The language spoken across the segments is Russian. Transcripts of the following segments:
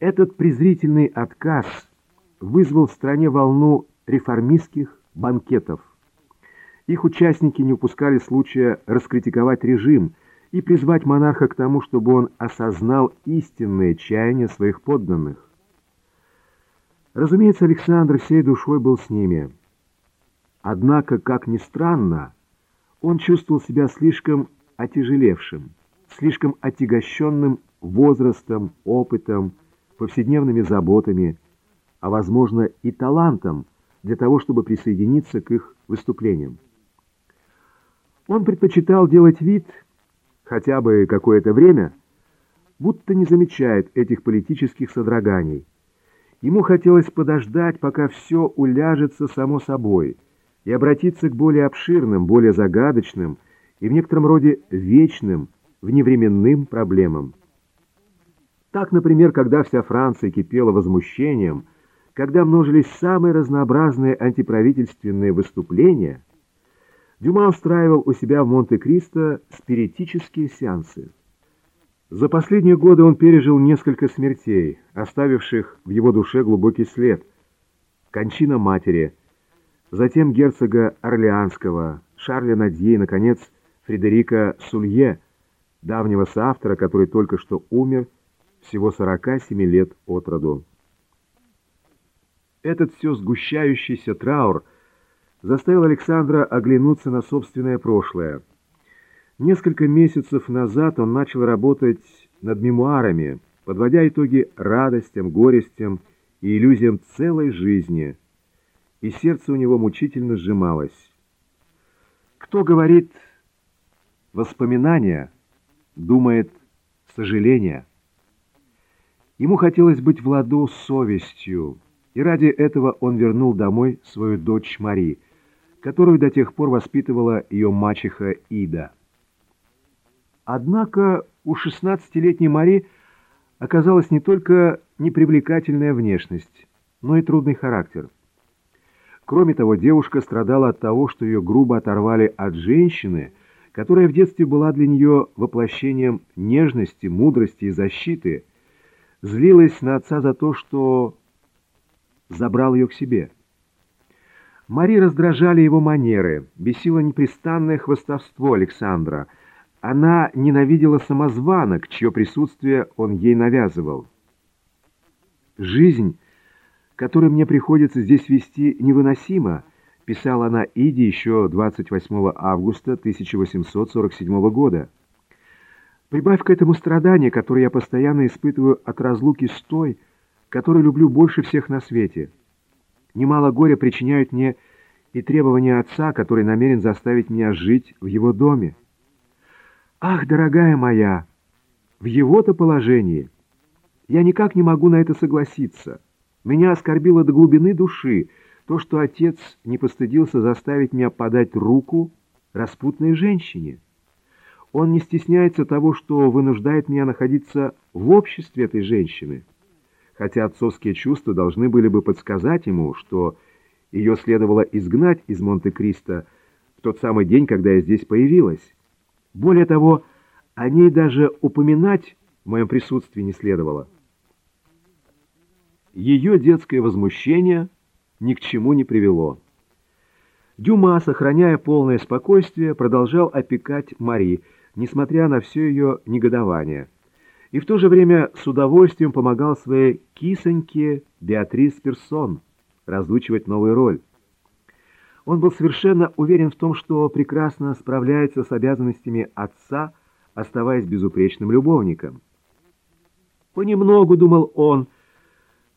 Этот презрительный отказ вызвал в стране волну реформистских банкетов. Их участники не упускали случая раскритиковать режим и призвать монарха к тому, чтобы он осознал истинное чаяние своих подданных. Разумеется, Александр всей душой был с ними. Однако, как ни странно, он чувствовал себя слишком отяжелевшим, слишком отягощенным возрастом, опытом, повседневными заботами, а, возможно, и талантом для того, чтобы присоединиться к их выступлениям. Он предпочитал делать вид, хотя бы какое-то время, будто не замечает этих политических содроганий. Ему хотелось подождать, пока все уляжется само собой, и обратиться к более обширным, более загадочным и в некотором роде вечным, вневременным проблемам. Так, например, когда вся Франция кипела возмущением, когда множились самые разнообразные антиправительственные выступления, Дюма устраивал у себя в Монте-Кристо спиритические сеансы. За последние годы он пережил несколько смертей, оставивших в его душе глубокий след. Кончина матери, затем герцога Орлеанского, Шарля Надье и, наконец, Фредерика Сулье, давнего соавтора, который только что умер, всего 47 лет от роду. Этот все сгущающийся траур заставил Александра оглянуться на собственное прошлое. Несколько месяцев назад он начал работать над мемуарами, подводя итоги радостям, горестям и иллюзиям целой жизни, и сердце у него мучительно сжималось. Кто говорит «воспоминания», думает «сожаление». Ему хотелось быть в ладу с совестью, и ради этого он вернул домой свою дочь Мари, которую до тех пор воспитывала ее мачеха Ида. Однако у шестнадцатилетней Мари оказалась не только непривлекательная внешность, но и трудный характер. Кроме того, девушка страдала от того, что ее грубо оторвали от женщины, которая в детстве была для нее воплощением нежности, мудрости и защиты – злилась на отца за то, что забрал ее к себе. Мари раздражали его манеры, бесило непрестанное хвостовство Александра. Она ненавидела самозванок, чье присутствие он ей навязывал. «Жизнь, которую мне приходится здесь вести, невыносима», писала она Иде еще 28 августа 1847 года. Прибавь к этому страдания, которое я постоянно испытываю от разлуки с той, которую люблю больше всех на свете. Немало горя причиняют мне и требования отца, который намерен заставить меня жить в его доме. Ах, дорогая моя, в его-то положении я никак не могу на это согласиться. Меня оскорбило до глубины души то, что отец не постыдился заставить меня подать руку распутной женщине. Он не стесняется того, что вынуждает меня находиться в обществе этой женщины, хотя отцовские чувства должны были бы подсказать ему, что ее следовало изгнать из Монте-Кристо в тот самый день, когда я здесь появилась. Более того, о ней даже упоминать в моем присутствии не следовало. Ее детское возмущение ни к чему не привело. Дюма, сохраняя полное спокойствие, продолжал опекать Мари, несмотря на все ее негодование, и в то же время с удовольствием помогал своей кисоньке Беатрис Персон разучивать новую роль. Он был совершенно уверен в том, что прекрасно справляется с обязанностями отца, оставаясь безупречным любовником. Понемногу, думал он,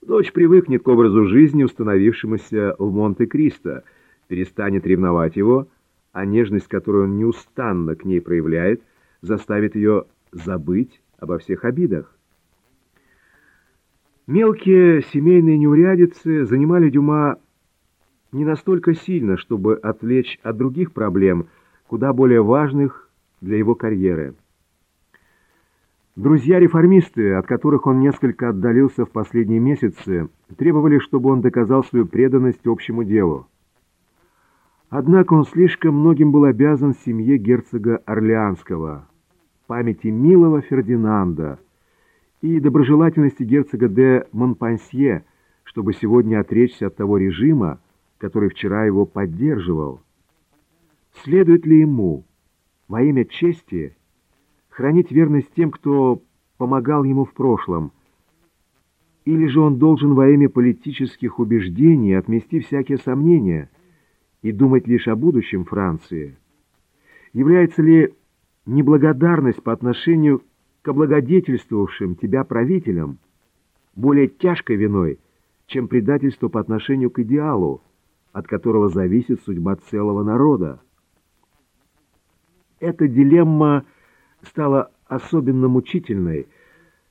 дочь привыкнет к образу жизни, установившемуся в Монте-Кристо, перестанет ревновать его, а нежность, которую он неустанно к ней проявляет, заставит ее забыть обо всех обидах. Мелкие семейные неурядицы занимали Дюма не настолько сильно, чтобы отвлечь от других проблем, куда более важных для его карьеры. Друзья-реформисты, от которых он несколько отдалился в последние месяцы, требовали, чтобы он доказал свою преданность общему делу. Однако он слишком многим был обязан семье герцога Орлеанского, памяти милого Фердинанда и доброжелательности герцога де Монпансье, чтобы сегодня отречься от того режима, который вчера его поддерживал. Следует ли ему, во имя чести, хранить верность тем, кто помогал ему в прошлом, или же он должен во имя политических убеждений отмести всякие сомнения и думать лишь о будущем Франции? Является ли неблагодарность по отношению к облагодетельствовавшим тебя правителям более тяжкой виной, чем предательство по отношению к идеалу, от которого зависит судьба целого народа? Эта дилемма стала особенно мучительной,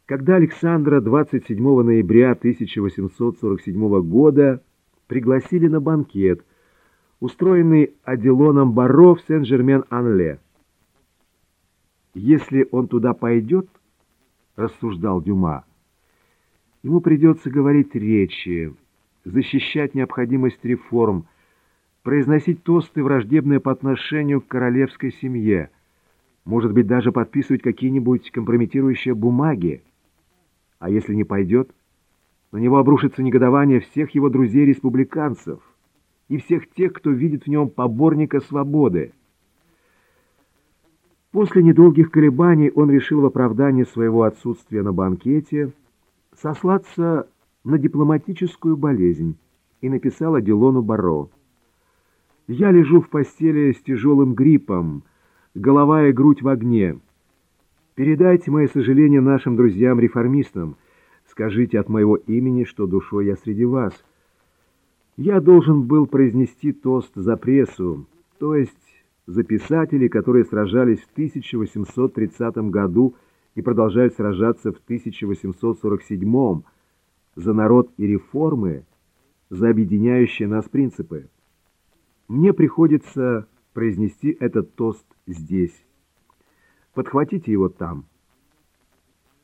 когда Александра 27 ноября 1847 года пригласили на банкет, устроенный Аделоном Барро в Сен-Жермен-Анле. «Если он туда пойдет, — рассуждал Дюма, — ему придется говорить речи, защищать необходимость реформ, произносить тосты, враждебные по отношению к королевской семье, может быть, даже подписывать какие-нибудь компрометирующие бумаги. А если не пойдет, на него обрушится негодование всех его друзей-республиканцев и всех тех, кто видит в нем поборника свободы. После недолгих колебаний он решил в оправдании своего отсутствия на банкете сослаться на дипломатическую болезнь и написал Аделону Барро. Я лежу в постели с тяжелым гриппом, голова и грудь в огне. Передайте мои сожаления нашим друзьям-реформистам. Скажите от моего имени, что душой я среди вас. Я должен был произнести тост за прессу, то есть за писателей, которые сражались в 1830 году и продолжают сражаться в 1847 за народ и реформы, за объединяющие нас принципы. Мне приходится произнести этот тост здесь. Подхватите его там.